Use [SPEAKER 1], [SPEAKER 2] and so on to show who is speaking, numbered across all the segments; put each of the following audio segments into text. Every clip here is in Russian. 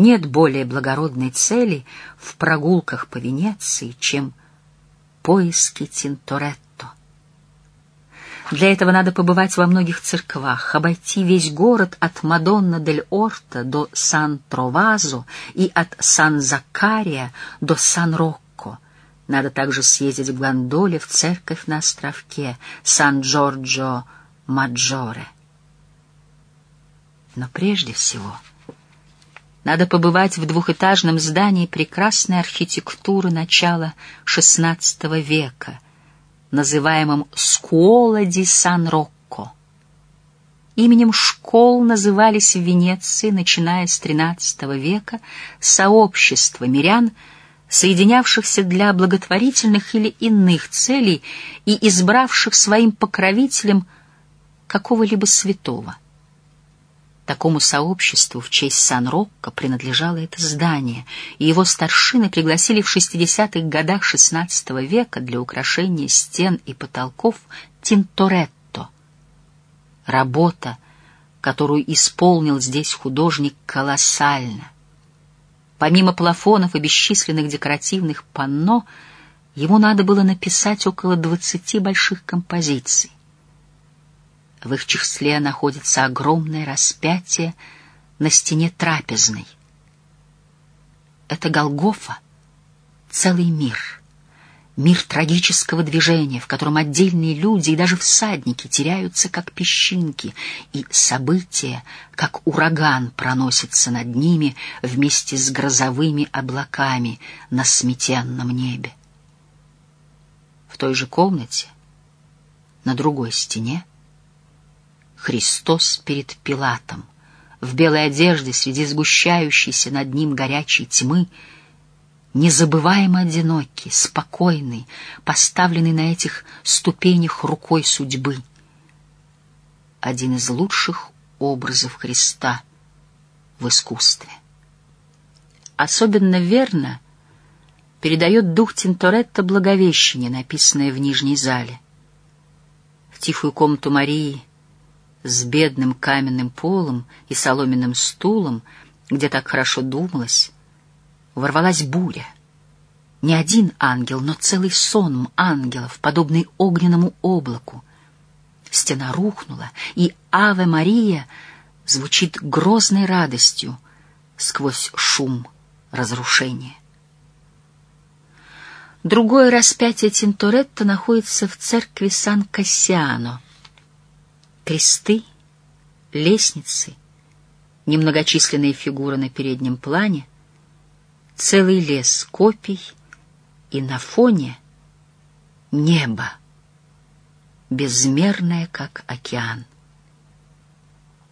[SPEAKER 1] Нет более благородной цели в прогулках по Венеции, чем поиски Тинторетто. Для этого надо побывать во многих церквах, обойти весь город от Мадонна-дель-Орто до Сан-Тровазо и от Сан-Закария до Сан-Рокко. Надо также съездить в гондоле в церковь на островке Сан-Джорджо-Маджоре. Но прежде всего надо побывать в двухэтажном здании прекрасной архитектуры начала XVI века — называемым «Скуола ди Сан-Рокко». Именем школ назывались в Венеции, начиная с XIII века, сообщества мирян, соединявшихся для благотворительных или иных целей и избравших своим покровителем какого-либо святого. Такому сообществу в честь Сан-Рокко принадлежало это здание, и его старшины пригласили в 60-х годах XVI века для украшения стен и потолков Тинторетто. Работа, которую исполнил здесь художник, колоссальна. Помимо плафонов и бесчисленных декоративных панно, ему надо было написать около двадцати больших композиций. В их числе находится огромное распятие на стене трапезной. Это Голгофа, целый мир, мир трагического движения, в котором отдельные люди и даже всадники теряются, как песчинки, и события, как ураган, проносятся над ними вместе с грозовыми облаками на сметенном небе. В той же комнате, на другой стене, Христос перед Пилатом, в белой одежде среди сгущающейся над ним горячей тьмы, незабываемо одинокий, спокойный, поставленный на этих ступенях рукой судьбы. Один из лучших образов Христа в искусстве. Особенно верно передает дух Тинторетто Благовещение, написанное в Нижней зале. В тихую комнату Марии — с бедным каменным полом и соломенным стулом, где так хорошо думалось, ворвалась буря. Не один ангел, но целый сон ангелов, подобный огненному облаку. Стена рухнула, и «Аве Мария» звучит грозной радостью сквозь шум разрушения. Другое распятие Тинторетто находится в церкви Сан-Кассиано — кресты, лестницы, немногочисленные фигуры на переднем плане, целый лес копий и на фоне небо, безмерное, как океан.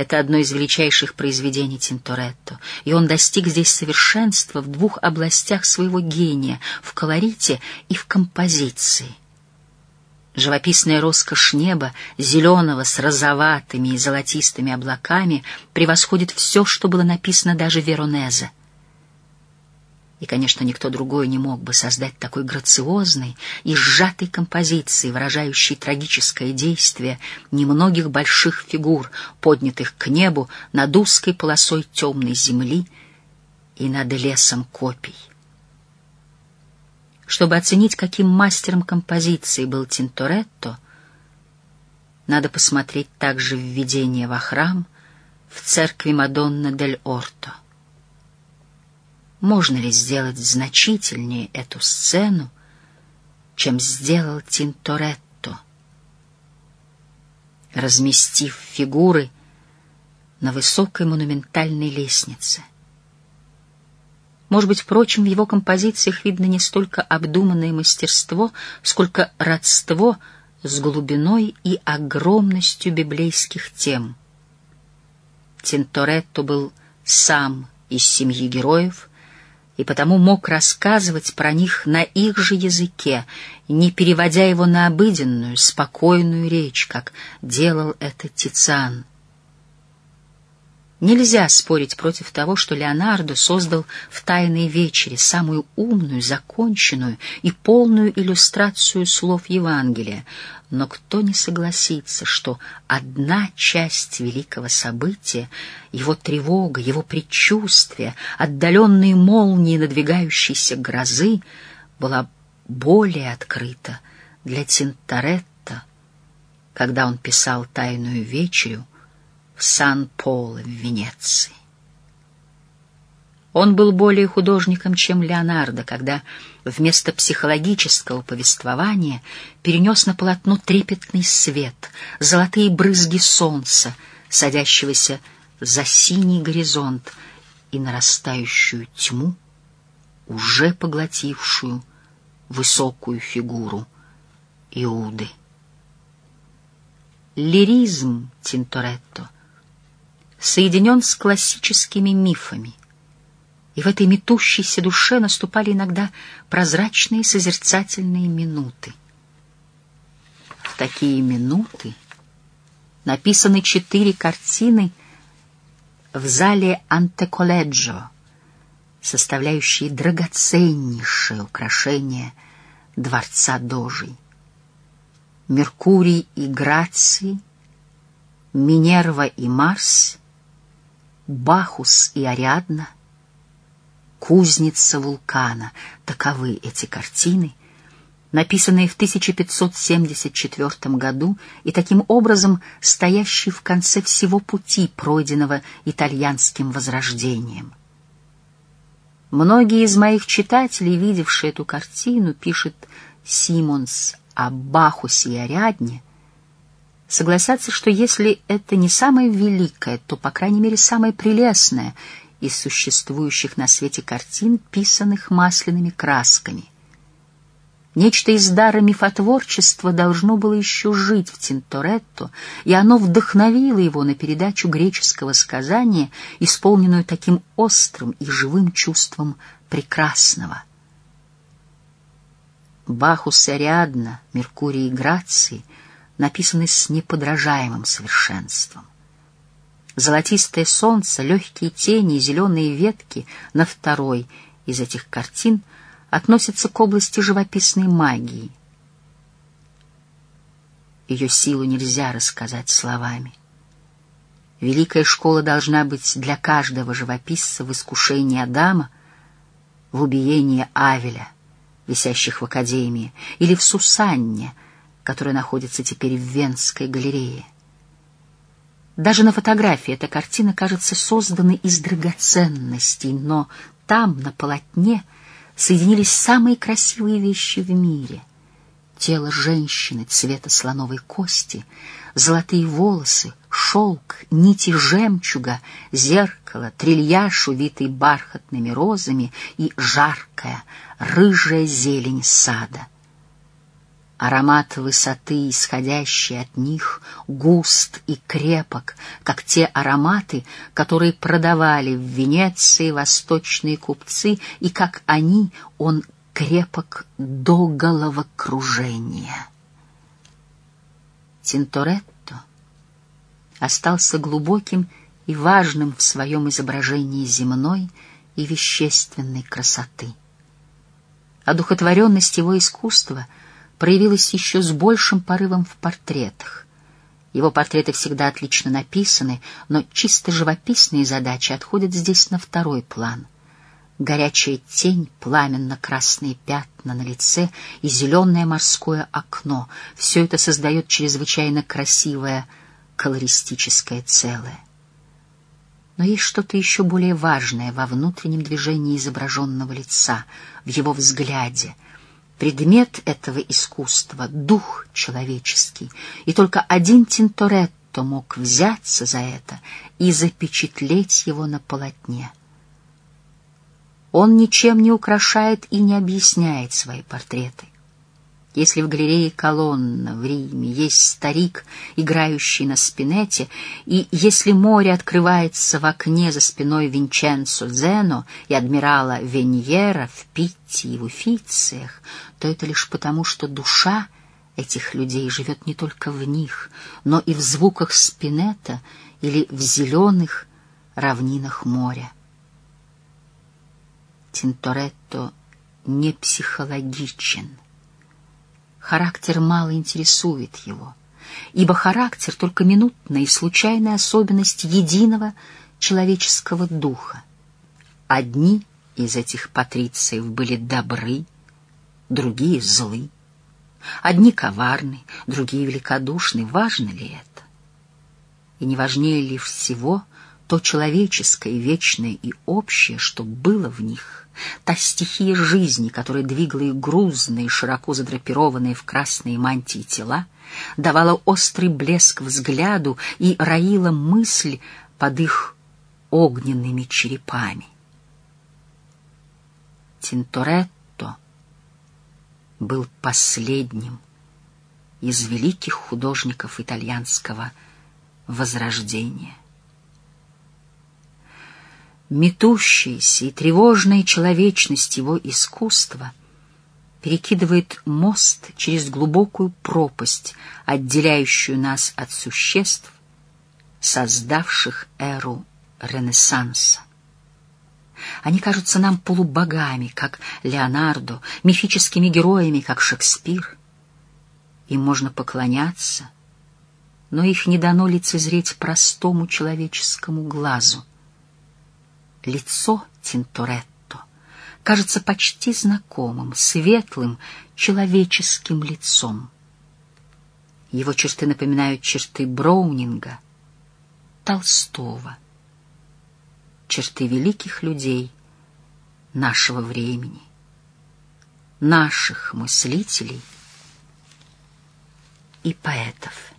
[SPEAKER 1] Это одно из величайших произведений Тинторетто, и он достиг здесь совершенства в двух областях своего гения — в колорите и в композиции. Живописная роскошь неба, зеленого с розоватыми и золотистыми облаками, превосходит все, что было написано даже Веронезе. И, конечно, никто другой не мог бы создать такой грациозной и сжатой композиции, выражающей трагическое действие немногих больших фигур, поднятых к небу над узкой полосой темной земли и над лесом копий. Чтобы оценить, каким мастером композиции был Тинторетто, надо посмотреть также введение во храм в церкви Мадонна дель Орто. Можно ли сделать значительнее эту сцену, чем сделал Тинторетто, разместив фигуры на высокой монументальной лестнице? Может быть, впрочем, в его композициях видно не столько обдуманное мастерство, сколько родство с глубиной и огромностью библейских тем. Тинторетто был сам из семьи героев и потому мог рассказывать про них на их же языке, не переводя его на обыденную, спокойную речь, как делал это Тициан. Нельзя спорить против того, что Леонардо создал в «Тайной вечере» самую умную, законченную и полную иллюстрацию слов Евангелия, но кто не согласится, что одна часть великого события, его тревога, его предчувствие, отдаленные молнии надвигающейся грозы, была более открыта для Тинторетто, когда он писал «Тайную вечерю», Сан-Поло в Венеции. Он был более художником, чем Леонардо, когда вместо психологического повествования перенес на полотно трепетный свет, золотые брызги солнца, садящегося за синий горизонт и нарастающую тьму, уже поглотившую высокую фигуру Иуды. Лиризм Тинторетто — соединен с классическими мифами. И в этой метущейся душе наступали иногда прозрачные созерцательные минуты. В такие минуты написаны четыре картины в зале Антеколеджо, составляющие драгоценнейшее украшение дворца Дожей. Меркурий и Грации, Минерва и Марс Бахус и Ариадна, Кузница вулкана — таковы эти картины, написанные в 1574 году и таким образом стоящие в конце всего пути, пройденного итальянским возрождением. Многие из моих читателей, видевшие эту картину, пишет Симонс о Бахусе и Ариадне, согласятся, что если это не самое великое, то, по крайней мере, самое прелестное из существующих на свете картин, писанных масляными красками. Нечто из дара мифотворчества должно было еще жить в Тинторетто, и оно вдохновило его на передачу греческого сказания, исполненную таким острым и живым чувством прекрасного. Бахус и Ариадна, Меркурий и Грации — написаны с неподражаемым совершенством. Золотистое солнце, легкие тени и зеленые ветки на второй из этих картин относятся к области живописной магии. Ее силу нельзя рассказать словами. Великая школа должна быть для каждого живописца в искушении Адама, в убиении Авеля, висящих в Академии, или в Сусанне — которая находится теперь в Венской галерее. Даже на фотографии эта картина кажется созданной из драгоценностей, но там, на полотне, соединились самые красивые вещи в мире. Тело женщины цвета слоновой кости, золотые волосы, шелк, нити жемчуга, зеркало, трильяж, увитый бархатными розами и жаркая, рыжая зелень сада — Аромат высоты, исходящий от них, густ и крепок, как те ароматы, которые продавали в Венеции восточные купцы, и как они, он крепок до головокружения. Тинторетто остался глубоким и важным в своем изображении земной и вещественной красоты. Одухотворенность его искусства — проявилось еще с большим порывом в портретах. Его портреты всегда отлично написаны, но чисто живописные задачи отходят здесь на второй план. Горячая тень, пламенно-красные пятна на лице и зеленое морское окно — все это создает чрезвычайно красивое колористическое целое. Но есть что-то еще более важное во внутреннем движении изображенного лица, в его взгляде — Предмет этого искусства — дух человеческий, и только один Тинторетто мог взяться за это и запечатлеть его на полотне. Он ничем не украшает и не объясняет свои портреты. Если в галерее колонна в Риме есть старик, играющий на спинете, и если море открывается в окне за спиной Винченцо Зено и адмирала Веньера в Питте и в Уфициях, то это лишь потому, что душа этих людей живет не только в них, но и в звуках спинета или в зеленых, равнинах моря. Тинторетто не психологичен. Характер мало интересует его, ибо характер — только минутная и случайная особенность единого человеческого духа. Одни из этих патрициев были добры, другие — злы. Одни коварны, другие великодушны. Важно ли это? И не важнее ли всего то человеческое, вечное и общее, что было в них, та стихия жизни, которая двигала их грузные, широко задрапированные в красные мантии тела, давала острый блеск взгляду и роила мысль под их огненными черепами. Тинторетто был последним из великих художников итальянского возрождения. Метущаяся и тревожная человечность его искусства перекидывает мост через глубокую пропасть, отделяющую нас от существ, создавших эру Ренессанса. Они кажутся нам полубогами, как Леонардо, мифическими героями, как Шекспир. Им можно поклоняться, но их не дано лицезреть простому человеческому глазу. Лицо Тинторетто кажется почти знакомым, светлым, человеческим лицом. Его черты напоминают черты Броунинга, Толстого — черты великих людей нашего времени, наших мыслителей и поэтов.